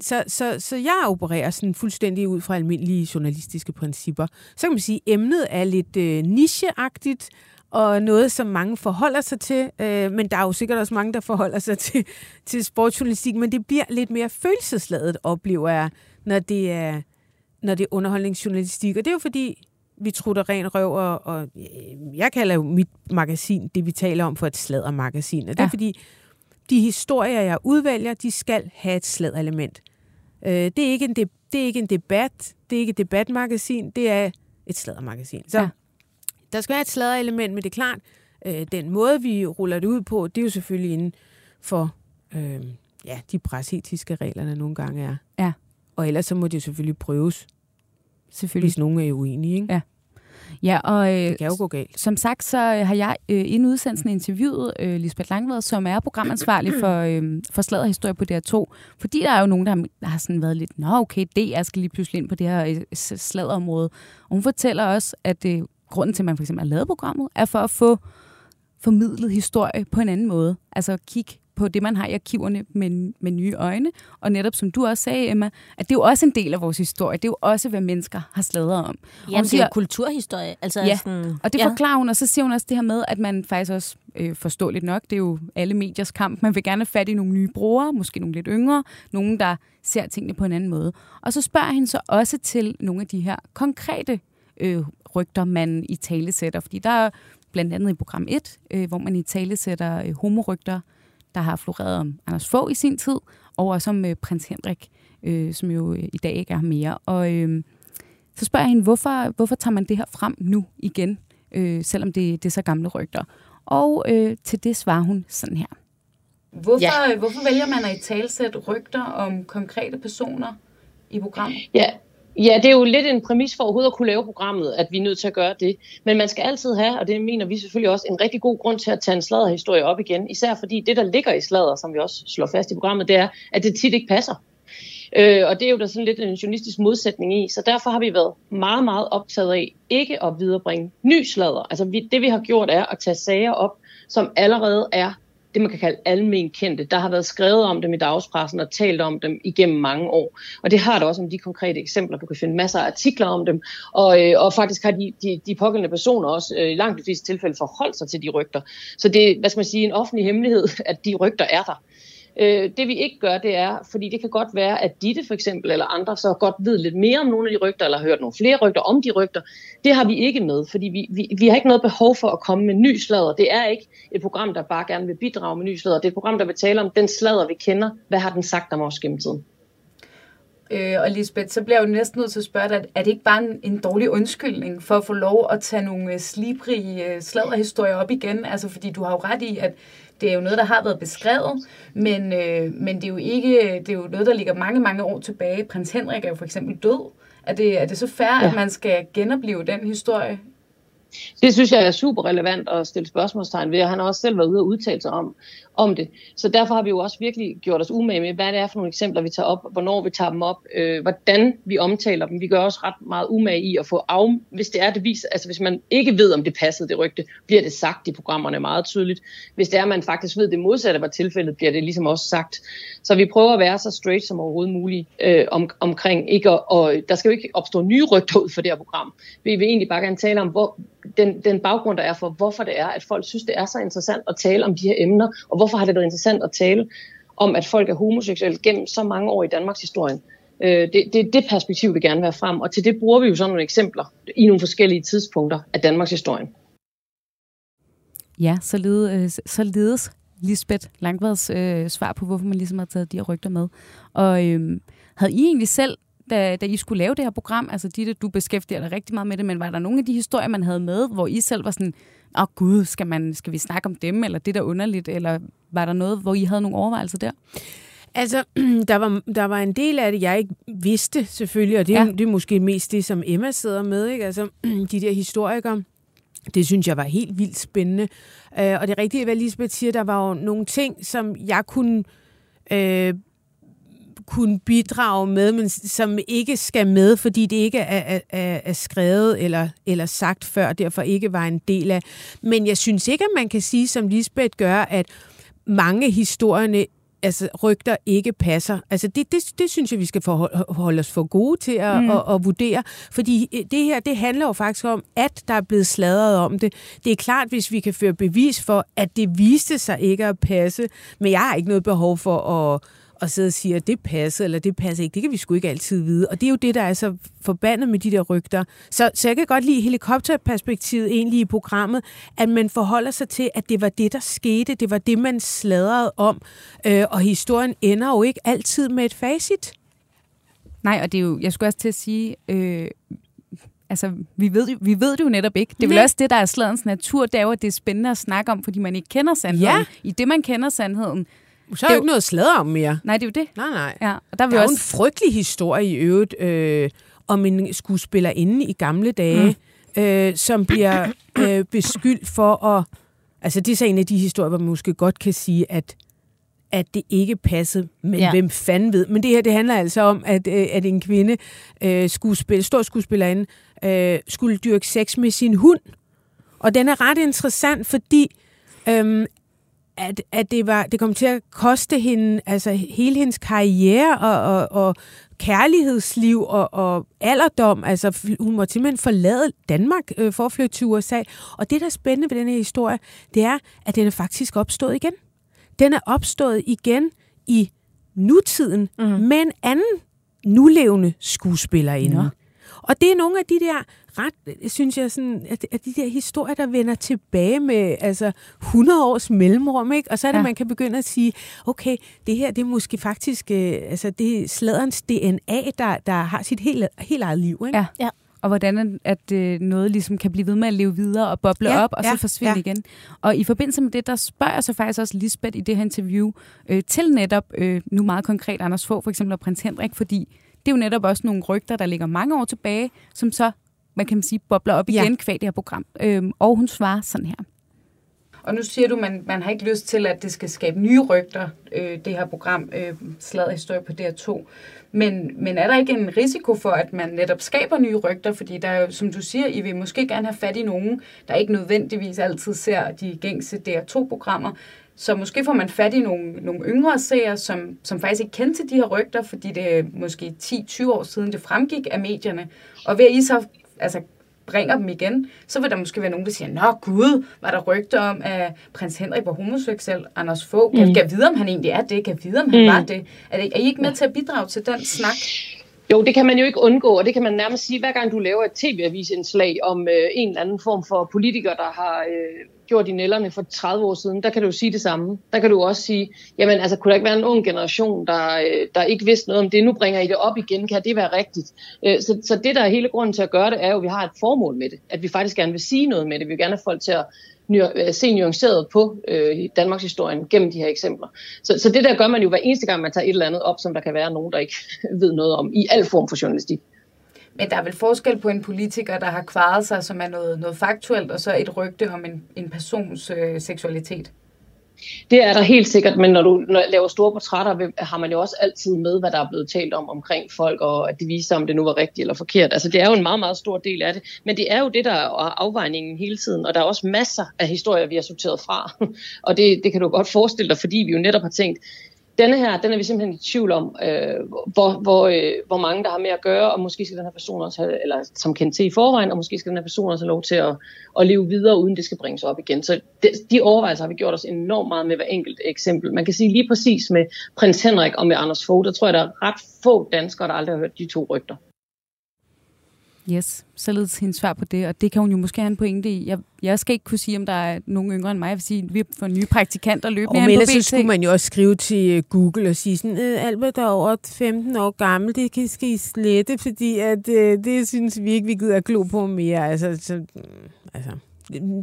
så, så, så jeg opererer sådan fuldstændig ud fra almindelige journalistiske principper. Så kan man sige, at emnet er lidt øh, nicheagtigt, og noget, som mange forholder sig til. Øh, men der er jo sikkert også mange, der forholder sig til, til sportsjournalistik, men det bliver lidt mere følelsesladet, oplever jeg, når det er, når det er underholdningsjournalistik. Og det er jo fordi, vi trutter ren røv, og, og øh, jeg kalder jo mit magasin, det vi taler om, for et sladdermagasin. Og det er Ja. fordi, de historier, jeg udvælger, de skal have et sladderelement. Øh, det, er ikke en de- det er ikke en debat, det er ikke et debatmagasin, det er et sladdermagasin. Så ja. Der skal være et sladderelement, men det er klart, øh, den måde, vi ruller det ud på, det er jo selvfølgelig inden for øh, ja, de presetiske regler, der nogle gange er. Ja. Og ellers så må det selvfølgelig prøves, Selvfølgelig. hvis nogen er uenige. Ikke? Ja. Ja, og øh, Det kan jo gå galt. som sagt, så øh, har jeg øh, inden udsendelsen interviewet øh, Lisbeth Langved, som er programansvarlig for, øh, for slaget historie på DR2. Fordi der er jo nogen, der har, der har sådan været lidt, nå okay, det jeg skal lige pludselig ind på det her øh, sladerområde. Og hun fortæller også, at øh, grunden til, at man for eksempel har lavet programmet, er for at få formidlet historie på en anden måde. Altså kigge på det, man har i arkiverne med, med nye øjne. Og netop som du også sagde, Emma, at det er jo også en del af vores historie. Det er jo også, hvad mennesker har sladret om. Hun det er jo kulturhistorie. Altså, Ja, sådan, og det forklarer hun, og så siger hun også det her med, at man faktisk også, øh, forståeligt nok, det er jo alle mediers kamp, man vil gerne have fat i nogle nye brugere, måske nogle lidt yngre, nogen, der ser tingene på en anden måde. Og så spørger hende så også til nogle af de her konkrete øh, rygter, man i tale sætter, fordi der er blandt andet i program 1, øh, hvor man i tale sætter øh, homorygter, der har floreret om Anders Fogh i sin tid, og også om øh, prins Henrik, øh, som jo øh, i dag ikke er mere. Og øh, så spørger jeg hende, hvorfor, hvorfor tager man det her frem nu igen, øh, selvom det, det er så gamle rygter? Og øh, til det svarer hun sådan her. Hvorfor, ja. hvorfor vælger man at i talsætte rygter om konkrete personer i programmet? Ja, ja, det er jo lidt en præmis for overhovedet at kunne lave programmet, at vi er nødt til at gøre det. Men man skal altid have, og det mener vi selvfølgelig også, en rigtig god grund til at tage en sladderhistorie op igen. Især fordi det, der ligger i sladder, som vi også slår fast i programmet, det er, at det tit ikke passer. Øh, og det er jo der sådan lidt en journalistisk modsætning i, så derfor har vi været meget, meget optaget af ikke at viderebringe ny sladder. Altså vi, det vi har gjort er at tage sager op, som allerede er det, man kan kalde almen kendte. Der har været skrevet om dem i dagspressen og talt om dem igennem mange år. Og det har der også om de konkrete eksempler. Du kan finde masser af artikler om dem. Og, øh, og faktisk har de, de, de pågældende personer også øh, i langt de fleste tilfælde forholdt sig til de rygter. Så det er, hvad skal man sige, en offentlig hemmelighed, at de rygter er der. Øh, det vi ikke gør, det er, fordi det kan godt være, at Ditte for eksempel, eller andre, så godt ved lidt mere om nogle af de rygter, eller har hørt nogle flere rygter om de rygter. Det har vi ikke med, fordi vi, vi, vi har ikke noget behov for at komme med ny sladder. Det er ikke et program, der bare gerne vil bidrage med ny sladder. Det er et program, der vil tale om den sladder, vi kender. Hvad har den sagt om os gennem tiden? Øh, og Lisbeth, så bliver jeg jo næsten nødt til at spørge dig, er det ikke bare en, en dårlig undskyldning for at få lov at tage nogle øh, slibrige øh, sladderhistorier op igen? Altså, fordi du har jo ret i, at det er jo noget, der har været beskrevet, men, øh, men det, er jo ikke, det er jo noget, der ligger mange, mange år tilbage. Prins Henrik er jo for eksempel død. Er det, er det så fair, ja. at man skal genopleve den historie? Det synes jeg er super relevant at stille spørgsmålstegn ved, og han har også selv været ude og udtale sig om, om det. Så derfor har vi jo også virkelig gjort os umage med, hvad det er for nogle eksempler, vi tager op, hvornår vi tager dem op, øh, hvordan vi omtaler dem. Vi gør også ret meget umage i at få af, hvis det er det viser, altså hvis man ikke ved, om det passede det rygte, bliver det sagt i programmerne meget tydeligt. Hvis det er, at man faktisk ved, det modsatte var tilfældet, bliver det ligesom også sagt. Så vi prøver at være så straight som overhovedet muligt øh, om, omkring, ikke at, og der skal jo ikke opstå nye rygter ud for det her program. Vi vil egentlig bare gerne tale om, hvor, den, den baggrund, der er for, hvorfor det er, at folk synes, det er så interessant at tale om de her emner, og hvorfor har det været interessant at tale om, at folk er homoseksuelle gennem så mange år i Danmarks historie. Øh, det, det er det perspektiv, vi gerne vil have frem, og til det bruger vi jo sådan nogle eksempler i nogle forskellige tidspunkter af Danmarks historie. Ja, således, øh, således Lisbeth Langvads øh, svar på, hvorfor man ligesom har taget de her rygter med. Og øh, havde I egentlig selv da, da I skulle lave det her program, altså Ditte, du beskæftiger dig rigtig meget med det, men var der nogle af de historier, man havde med, hvor I selv var sådan, åh oh, gud, skal, man, skal vi snakke om dem, eller det der underligt, eller var der noget, hvor I havde nogle overvejelser der? Altså, der var, der var en del af det, jeg ikke vidste selvfølgelig, og det, Ja. det er måske mest det, som Emma sidder med, ikke? Altså, de der historikere. Det synes jeg var helt vildt spændende. Øh, og det rigtigt, hvad Lisbeth siger, der var jo nogle ting, som jeg kunne, øh, kunne bidrage med, men som ikke skal med, fordi det ikke er, er, er skrevet eller, eller sagt før, derfor ikke var en del af. Men jeg synes ikke, at man kan sige, som Lisbeth gør, at mange historierne altså rygter ikke passer. Altså det, det, det synes jeg, vi skal forholde holde os for gode til at, mm. at, at vurdere. Fordi øh, det her, det handler jo faktisk om, at der er blevet sladret om det. Det er klart, hvis vi kan føre bevis for, at det viste sig ikke at passe, men jeg har ikke noget behov for at og sidde og sige, at det passer, eller det passer ikke. Det kan vi sgu ikke altid vide. Og det er jo det, der er så forbandet med de der rygter. Så, så jeg kan godt lide helikopterperspektivet egentlig i programmet, at man forholder sig til, at det var det, der skete. Det var det, man sladrede om. Øh, og historien ender jo ikke altid med et facit. Nej, og det er jo, jeg skulle også til at sige, øh, altså, vi ved, vi ved det jo netop ikke. Det er vel også det, der er sladens natur, det er jo, at det er spændende at snakke om, fordi man ikke kender sandheden. Ja. I det, man kender sandheden. Så er Det er jo ikke noget at sladre om mere. Nej, det er jo det. Nej, nej. Ja, og der Der er jo også... en frygtelig historie i øvrigt øh, om en skuespillerinde i gamle dage, øh, som bliver øh, beskyldt for at... Altså, det er så en af de historier, hvor man måske godt kan sige, at at det ikke passede, men ja. hvem fanden ved. Men det her, det handler altså om, at, øh, at en kvinde, øh, skuespil, stor skuespillerinde, øh, skulle dyrke sex med sin hund. Og den er ret interessant, fordi øh, at, at det, var, det kom til at koste hende altså hele hendes karriere og, og, og kærlighedsliv og, og alderdom. Altså, hun må simpelthen forlade Danmark øh, for at flytte til USA. Og det, der er spændende ved den her historie, det er, at den er faktisk opstået igen. Den er opstået igen i nutiden mm. med en anden nulevende skuespillerinde. Ja. Og det er nogle af de der ret, synes jeg, sådan, at, at de der historier, der vender tilbage med altså 100 års mellemrum, ikke? Og så er det, ja. man kan begynde at sige, okay, det her, det er måske faktisk, øh, altså det er sladerens DNA, der, der har sit helt, helt eget liv, ikke? Ja. ja og hvordan at øh, noget ligesom kan blive ved med at leve videre og boble ja, op, og ja, så forsvinde ja. igen. Og i forbindelse med det, der spørger jeg så faktisk også Lisbeth i det her interview øh, til netop, øh, nu meget konkret Anders Fogh for eksempel og prins Henrik, fordi det er jo netop også nogle rygter, der ligger mange år tilbage, som så, man kan sige, bobler op igen ja. kvad det her program. Øhm, og hun svarer sådan her. Og nu siger du, at man, man har ikke lyst til, at det skal skabe nye rygter, øh, det her program, øh, Slaget Historie på DR2. Men, men er der ikke en risiko for, at man netop skaber nye rygter? Fordi der er jo, som du siger, I vil måske gerne have fat i nogen, der ikke nødvendigvis altid ser de gængse DR2-programmer. Så måske får man fat i nogle, nogle yngre seere, som, som faktisk ikke kendte til de her rygter, fordi det er måske 10-20 år siden, det fremgik af medierne. Og ved at I så altså, bringer dem igen, så vil der måske være nogen, der siger, Nå gud, var der rygter om, at prins Henrik var homoseksuel, Anders Fogh, mm. kan, vide, om han egentlig er det, kan vide, om han mm. var det. Er, det. er I ikke med til at bidrage til den snak? Jo, det kan man jo ikke undgå, og det kan man nærmest sige, hver gang du laver et tv-avisindslag om øh, en eller anden form for politiker, der har øh, gjort i nælderne for 30 år siden, der kan du jo sige det samme. Der kan du også sige, jamen altså, kunne der ikke være en ung generation, der, øh, der ikke vidste noget om det, nu bringer I det op igen, kan det være rigtigt? Øh, så, så det, der er hele grunden til at gøre det, er jo, at vi har et formål med det, at vi faktisk gerne vil sige noget med det, vi vil gerne have folk til at Øh, se nuanceret på øh, Danmarks historien gennem de her eksempler. Så, så det der gør man jo hver eneste gang, man tager et eller andet op, som der kan være nogen, der ikke ved noget om, i al form for journalistik. Men der er vel forskel på en politiker, der har kvaret sig, som er noget, noget faktuelt, og så et rygte om en, en persons øh, seksualitet? Det er der helt sikkert, men når du når laver store portrætter, har man jo også altid med, hvad der er blevet talt om omkring folk, og at det viser, om det nu var rigtigt eller forkert. Altså det er jo en meget, meget stor del af det, men det er jo det, der er afvejningen hele tiden, og der er også masser af historier, vi har sorteret fra, og det, det kan du godt forestille dig, fordi vi jo netop har tænkt, denne her, den er vi simpelthen i tvivl om, øh, hvor, hvor, øh, hvor mange der har med at gøre, og måske skal den her person også have, eller som kendt til i forvejen, og måske skal den her person også have lov til at, at leve videre, uden det skal bringes op igen. Så det, de overvejelser har vi gjort os enormt meget med hver enkelt eksempel. Man kan sige lige præcis med prins Henrik og med Anders Fogh, der tror jeg, der er ret få danskere, der aldrig har hørt de to rygter. Yes, således hendes svar på det, og det kan hun jo måske have en pointe i. Jeg, jeg skal ikke kunne sige, om der er nogen yngre end mig. Jeg vil sige, at vi får nye praktikanter løbende. Og ellers så skulle man jo også skrive til øh, Google og sige sådan, øh, alt der er over 15 år gammel, det kan, skal I slette, fordi at, øh, det synes vi ikke, vi gider at glo på mere. Altså, så, mm, altså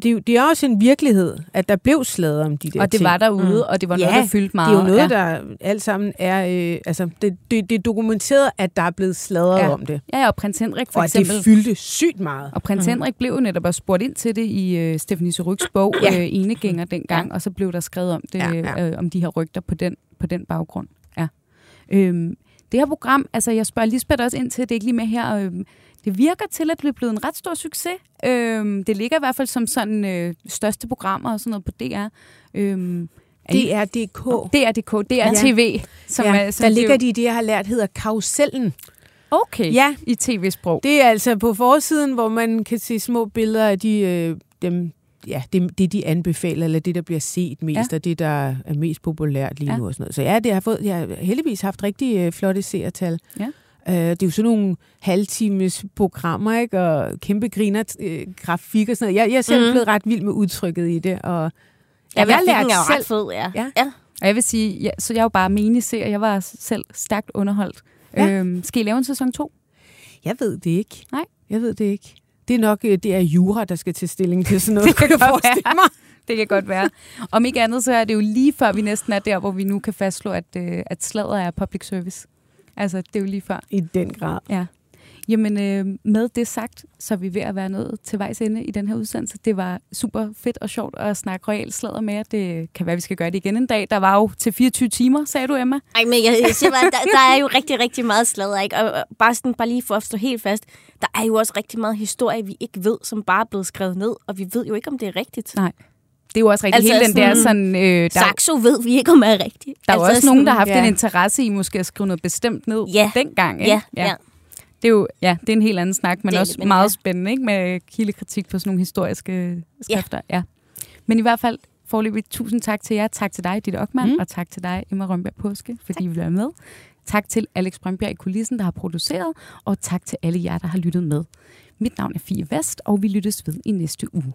det, det er også en virkelighed, at der blev slaget om de der Og det ting. var derude, mm. og det var noget, ja, der fyldte meget. det er jo noget, ja. der alt sammen er... Øh, altså, det, det, det er dokumenteret, at der er blevet sladret ja. om det. Ja, ja, og prins Henrik for og eksempel... Og det fyldte sygt meget. Og prins mm. Henrik blev jo netop også spurgt ind til det i øh, Stephanie Suryks bog, ja. øh, Enegænger dengang, og så blev der skrevet om det, ja, ja. Øh, om de her rygter på den, på den baggrund. Ja. Øhm, det her program, altså jeg spørger Lisbeth også ind til, det er ikke lige med her... Øh, det virker til at blive blevet en ret stor succes. Øhm, det ligger i hvert fald som sådan øh, største programmer og sådan noget på DR. Øhm, DRDK. DRDK, DRTV. Ja. Som ja, er, som der ligger de, det jeg har lært, hedder karusellen. Okay, ja. i tv-sprog. Det er altså på forsiden, hvor man kan se små billeder af de, øh, dem, ja, det, det, de anbefaler, eller det, der bliver set mest, ja. og det, der er mest populært lige ja. nu. Og sådan noget. Så ja, det har fået, jeg har heldigvis haft rigtig øh, flotte seertal. Ja. Uh, det er jo sådan nogle halvtimes programmer, ikke? Og kæmpe griner, øh, grafik og sådan noget. Jeg, jeg er selv mm. blevet ret vild med udtrykket i det, og ja, jeg har lært er selv... ret fed, ja. ja. ja. Og jeg vil sige, ja, så jeg er jo bare miniserie. Jeg var selv stærkt underholdt. Ja. Øhm, skal I lave en sæson 2? Jeg ved det ikke. Nej. Jeg ved det ikke. Det er nok øh, det er jura, der skal til stilling til sådan noget. det kan jeg forestille mig. Det kan godt være. Om ikke andet, så er det jo lige før vi næsten er der, hvor vi nu kan fastslå, at, øh, at sladder er public service. Altså, det er jo lige før. I den grad. Ja. Jamen, øh, med det sagt, så er vi ved at være nået til vejs ende i den her udsendelse. Det var super fedt og sjovt at snakke royal sladder med jer. Det kan være, vi skal gøre det igen en dag. Der var jo til 24 timer, sagde du, Emma. Ej, men jeg, jeg siger bare, der, der er jo rigtig, rigtig meget sladder, ikke? Og bare, sådan, bare lige for at stå helt fast, der er jo også rigtig meget historie, vi ikke ved, som bare er blevet skrevet ned, og vi ved jo ikke, om det er rigtigt. Nej. Det er jo også rigtigt. Altså Hele den der sådan-. Øh, der, Saxo ved vi ikke, om er rigtigt. der er altså også nogen, der har haft ja. en interesse i måske at skrive noget bestemt ned Ja. dengang. Ikke? Ja, ja. Det er jo ja, det er en helt anden snak, men Det er også det, meget ja. spændende ikke? med kildekritik på sådan nogle historiske skrifter. Ja. ja. Men i hvert fald, forløbig tusind tak til jer. Tak til dig, Ditte Ockmann, mm. og tak til dig, Emma Rønberg Påske, fordi I vil være med. Tak til Alex Brøndbjerg i kulissen, der har produceret, og tak til alle jer, der har lyttet med. Mit navn er Fie Vest, og vi lyttes ved i næste uge.